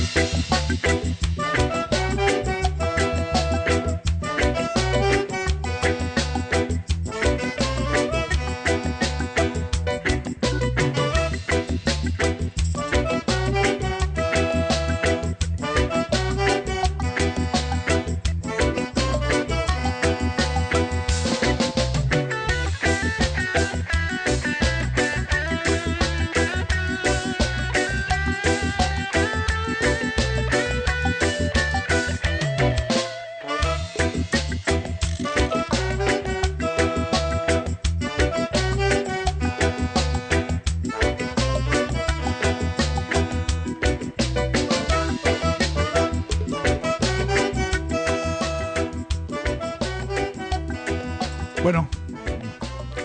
Merci.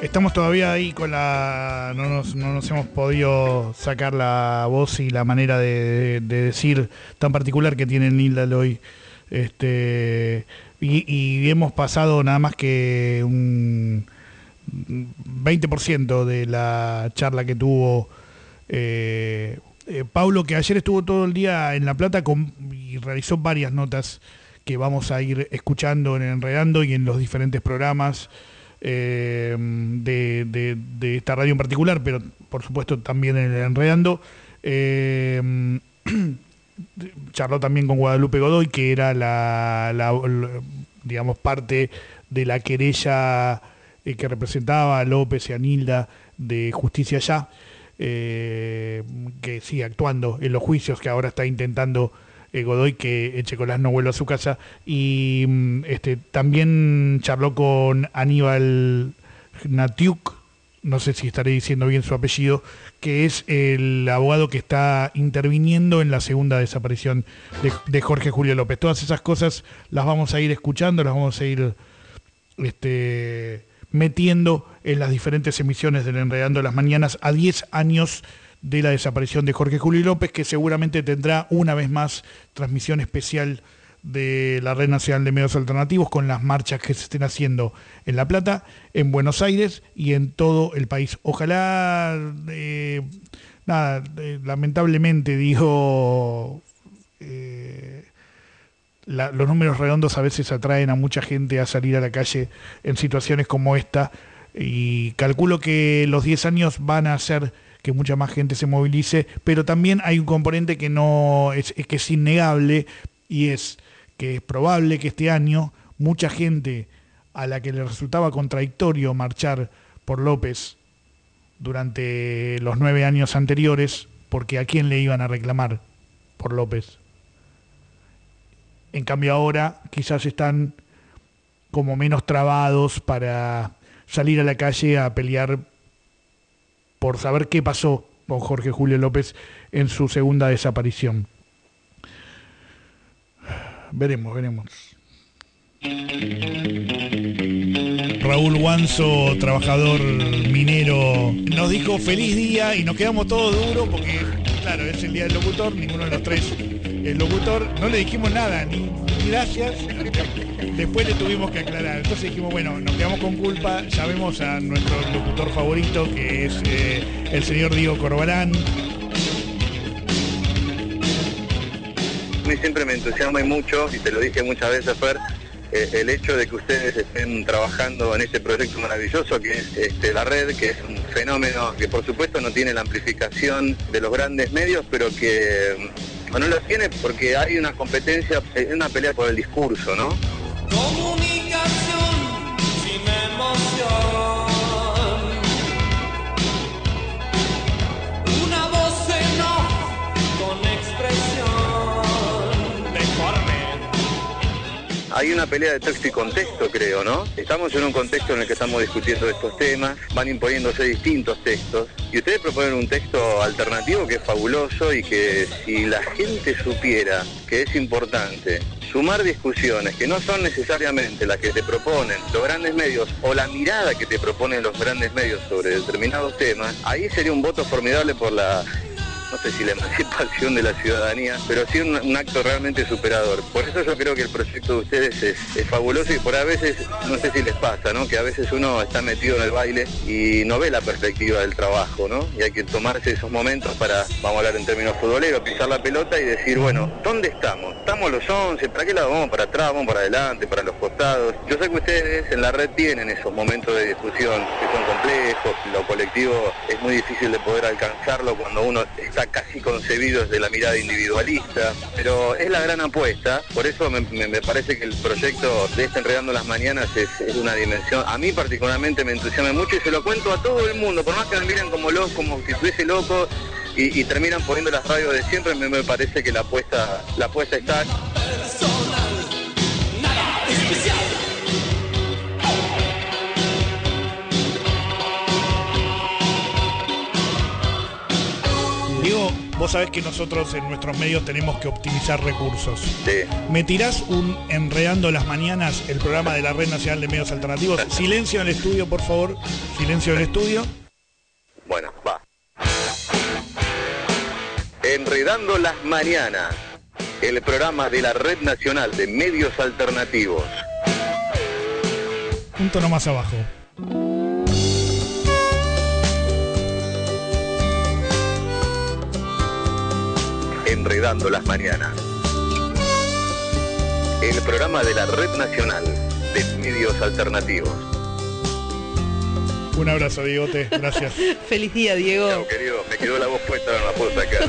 Estamos todavía ahí con la. No nos, hemos podido sacar la voz y la manera de, decir tan particular que tiene Nilda hoy. Este, y, hemos pasado nada más que un 20% de la charla que tuvo eh, eh, Pablo, que ayer estuvo todo el día en La Plata y realizó varias notas que vamos a ir escuchando en Enredando y en los diferentes programas. Eh, de, esta radio en particular, pero por supuesto también en Enredando. Eh, charló también con Guadalupe Godoy, que era la, digamos, parte de la querella eh, que representaba a López y a Nilda de Justicia Ya, que sigue actuando en los juicios, que ahora está intentando eh, Godoy que Echecolás no vuelva a su casa. Y mm, este, también charló con Aníbal Natiuk, no sé si estaré diciendo bien su apellido, que es el abogado que está interviniendo en la segunda desaparición de, Jorge Julio López. Todas esas cosas las vamos a ir escuchando, las vamos a ir este, metiendo en las diferentes emisiones del Enredando las Mañanas a 10 años de la desaparición de Jorge Julio López, que seguramente tendrá una vez más transmisión especial de la Red Nacional de Medios Alternativos con las marchas que se estén haciendo en La Plata, en Buenos Aires y en todo el país. Ojalá, eh, nada, eh, lamentablemente digo, eh, los números redondos a veces atraen a mucha gente a salir a la calle en situaciones como esta y calculo que los 10 años van a ser que mucha más gente se movilice, pero también hay un componente que no es, que es innegable y es que es probable que este año mucha gente a la que le resultaba contradictorio marchar por López durante los nueve años anteriores, porque a quién le iban a reclamar por López. En cambio ahora quizás están como menos trabados para salir a la calle a pelear por saber qué pasó con Jorge Julio López en su segunda desaparición. Veremos, veremos. Raúl Guanzo, trabajador minero, nos dijo feliz día y nos quedamos todos duros porque, claro, es el día del locutor, ninguno de los tres el locutor, no le dijimos nada, ni, gracias, después le tuvimos que aclarar. Entonces dijimos, bueno, nos quedamos con culpa, llamemos a nuestro locutor favorito, que es eh, el señor Diego Corbalán. A mí siempre me entusiasma y mucho, y te lo dije muchas veces, Fer, eh, el hecho de que ustedes estén trabajando en este proyecto maravilloso que es este, la red, que es un fenómeno que por supuesto no tiene la amplificación de los grandes medios, pero que no lo tiene porque hay una competencia, una pelea por el discurso, ¿no? Hay una pelea de texto y contexto, creo, ¿no? Estamos en un contexto en el que estamos discutiendo estos temas, van imponiéndose distintos textos y ustedes proponen un texto alternativo que es fabuloso y que si la gente supiera que es importante sumar discusiones que no son necesariamente las que te proponen los grandes medios o la mirada que te proponen los grandes medios sobre determinados temas, ahí sería un voto formidable por la no sé si la emancipación de la ciudadanía, pero sí un, acto realmente superador. Por eso yo creo que el proyecto de ustedes es, es fabuloso y por a veces, no sé si les pasa, ¿no? Que a veces uno está metido en el baile y no ve la perspectiva del trabajo, ¿no? Y hay que tomarse esos momentos para, vamos a hablar en términos futboleros, pisar la pelota y decir, bueno, ¿dónde estamos? ¿Estamos los 11? ¿Para qué lado vamos? ¿Para atrás? ¿Vamos para adelante? ¿Para los costados? Yo sé que ustedes en la red tienen esos momentos de discusión que son complejos, lo colectivo es muy difícil de poder alcanzarlo cuando uno está casi concebido desde la mirada individualista, pero es la gran apuesta, por eso me, parece que el proyecto de este Enredando las Mañanas es, una dimensión, a mí particularmente me entusiasma mucho y se lo cuento a todo el mundo, por más que me miren como loco, como si estuviese loco y, y terminan poniendo las radios de siempre, me, me parece que la apuesta, la apuesta está vos sabés que nosotros en nuestros medios tenemos que optimizar recursos. de... ¿Me tirás un Enredando las Mañanas, el programa de la Red Nacional de Medios Alternativos? Silencio en el estudio, por favor. Silencio en el estudio. Bueno, va. Enredando las mañanas, el programa de la Red Nacional de Medios Alternativos. Un tono más abajo. Enredando las mañanas. El programa de la Red Nacional de Medios Alternativos. Un abrazo, Diegote. Gracias. Feliz día, Diego. Chao, querido, me quedó la voz puesta, no la puedo sacar.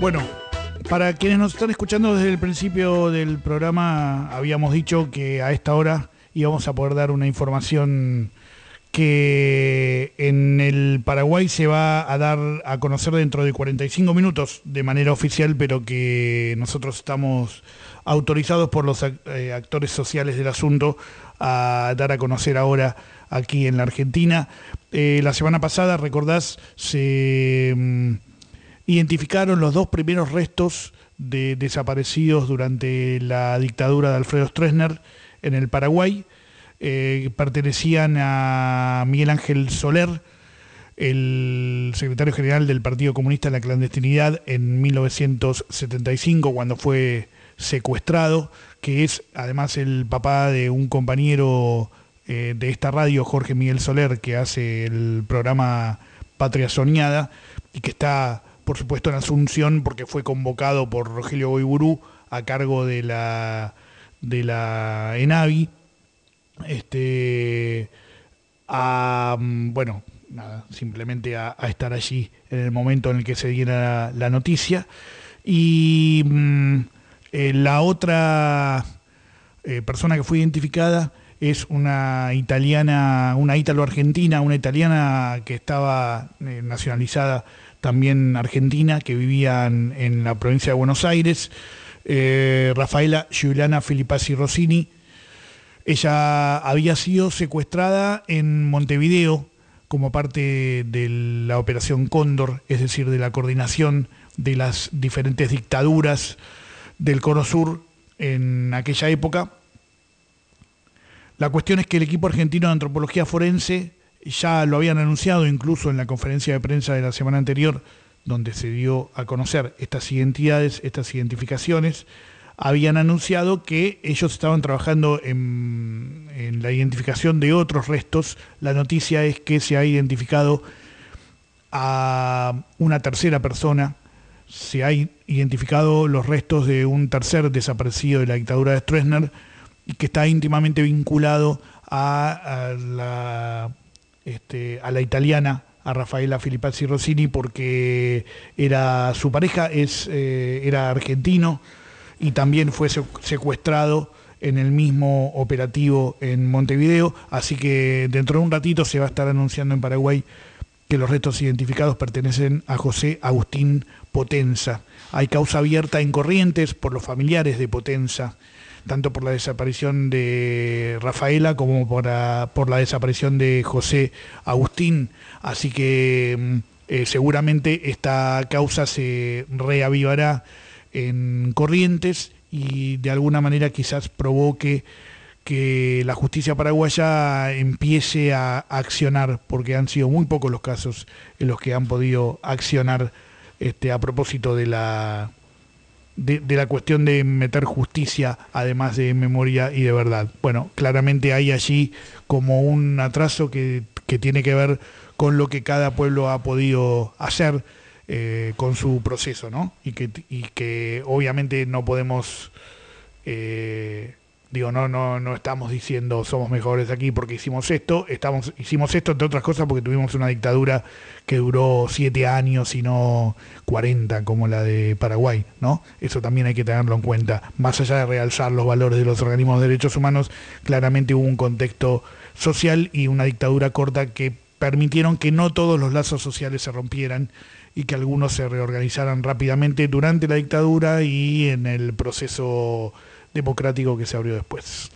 Bueno, para quienes nos están escuchando desde el principio del programa, habíamos dicho que a esta hora íbamos a poder dar una información que en el Paraguay se va a dar a conocer dentro de 45 minutos de manera oficial, pero que nosotros estamos autorizados por los eh, actores sociales del asunto a dar a conocer ahora aquí en la Argentina. Eh, la semana pasada, recordás, se... identificaron los dos primeros restos de desaparecidos durante la dictadura de Alfredo Stroessner en el Paraguay. Eh, pertenecían a Miguel Ángel Soler, el secretario general del Partido Comunista en la clandestinidad en 1975, cuando fue secuestrado, que es además el papá de un compañero eh, de esta radio, Jorge Miguel Soler, que hace el programa Patria Soñada y que está, por supuesto, en Asunción porque fue convocado por Rogelio Goiburú a cargo de la, de la ENAVI. Este, a, bueno, nada, simplemente a, estar allí en el momento en el que se diera la, la noticia. Y mm, eh, la otra eh, persona que fue identificada es una italiana, una ítalo-argentina, una italiana que estaba eh, nacionalizada también argentina, que vivía en, en la provincia de Buenos Aires, eh, Rafaela Giuliana Filippazzi Rossini. Ella había sido secuestrada en Montevideo como parte de la operación Cóndor, es decir, de la coordinación de las diferentes dictaduras del Cono Sur en aquella época. La cuestión es que el equipo argentino de antropología forense ya lo habían anunciado incluso en la conferencia de prensa de la semana anterior, donde se dio a conocer estas identidades, estas identificaciones, habían anunciado que ellos estaban trabajando en, la identificación de otros restos. La noticia es que se ha identificado a una tercera persona, se ha identificado los restos de un tercer desaparecido de la dictadura de Stroessner y que está íntimamente vinculado a, este, la italiana a Rafaela Filippazzi Rossini porque era su pareja es eh, era argentino y también fue secuestrado en el mismo operativo en Montevideo, así que dentro de un ratito se va a estar anunciando en Paraguay que los restos identificados pertenecen a José Agustín Potenza. Hay causa abierta en Corrientes por los familiares de Potenza, tanto por la desaparición de Rafaela como por, por la desaparición de José Agustín. Así que mm, eh, seguramente esta causa se reavivará en Corrientes y de alguna manera quizás provoque que la justicia paraguaya empiece a accionar, porque han sido muy pocos los casos en los que han podido accionar este, a propósito de la, de, la cuestión de meter justicia, además de memoria y de verdad. Bueno, claramente hay allí como un atraso que, que tiene que ver con lo que cada pueblo ha podido hacer eh, con su proceso, ¿no? Y que, y que obviamente no podemos, eh, digo, no, no, no estamos diciendo somos mejores aquí porque hicimos esto, estamos, hicimos esto entre otras cosas porque tuvimos una dictadura que duró siete años y no 40 como la de Paraguay, ¿no? Eso también hay que tenerlo en cuenta. Más allá de realzar los valores de los organismos de derechos humanos, claramente hubo un contexto social y una dictadura corta que permitieron que no todos los lazos sociales se rompieran y que algunos se reorganizaran rápidamente durante la dictadura y en el proceso democrático que se abrió después.